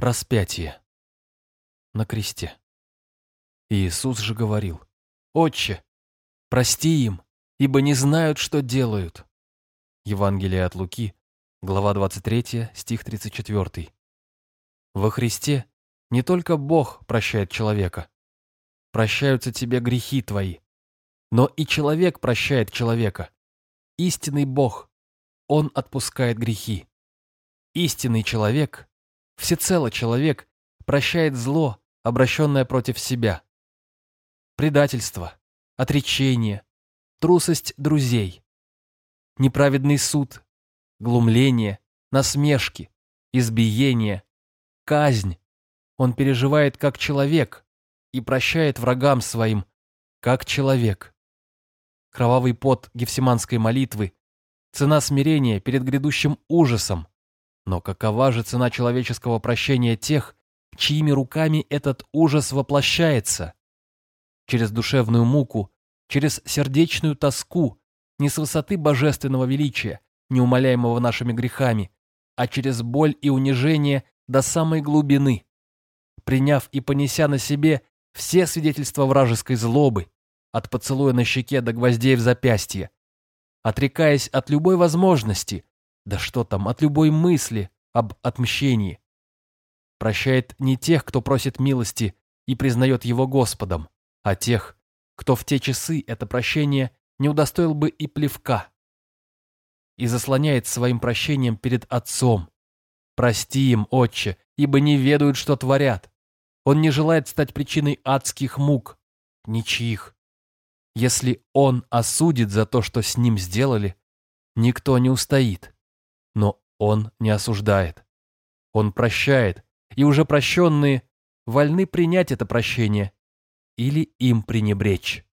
Распятие. На кресте. Иисус же говорил, «Отче, прости им, ибо не знают, что делают». Евангелие от Луки, глава 23, стих 34. Во Христе не только Бог прощает человека, прощаются тебе грехи твои, но и человек прощает человека. Истинный Бог, Он отпускает грехи. Истинный человек, всецело человек, прощает зло, обращенное против себя. Предательство, отречение, трусость друзей, неправедный суд, глумление, насмешки, избиение, казнь. Он переживает как человек и прощает врагам своим как человек. Кровавый пот гефсиманской молитвы, цена смирения перед грядущим ужасом. Но какова же цена человеческого прощения тех, чьими руками этот ужас воплощается? Через душевную муку, через сердечную тоску, не с высоты божественного величия, неумоляемого нашими грехами, а через боль и унижение до самой глубины, приняв и понеся на себе все свидетельства вражеской злобы, от поцелуя на щеке до гвоздей в запястье, отрекаясь от любой возможности, да что там, от любой мысли об отмщении. Прощает не тех, кто просит милости и признает его Господом, а тех, кто в те часы это прощение не удостоил бы и плевка. И заслоняет своим прощением перед Отцом. Прости им, Отче, ибо не ведают, что творят. Он не желает стать причиной адских мук, ничьих. Если он осудит за то, что с ним сделали, никто не устоит. Но он не осуждает. Он прощает, и уже прощенные вольны принять это прощение или им пренебречь.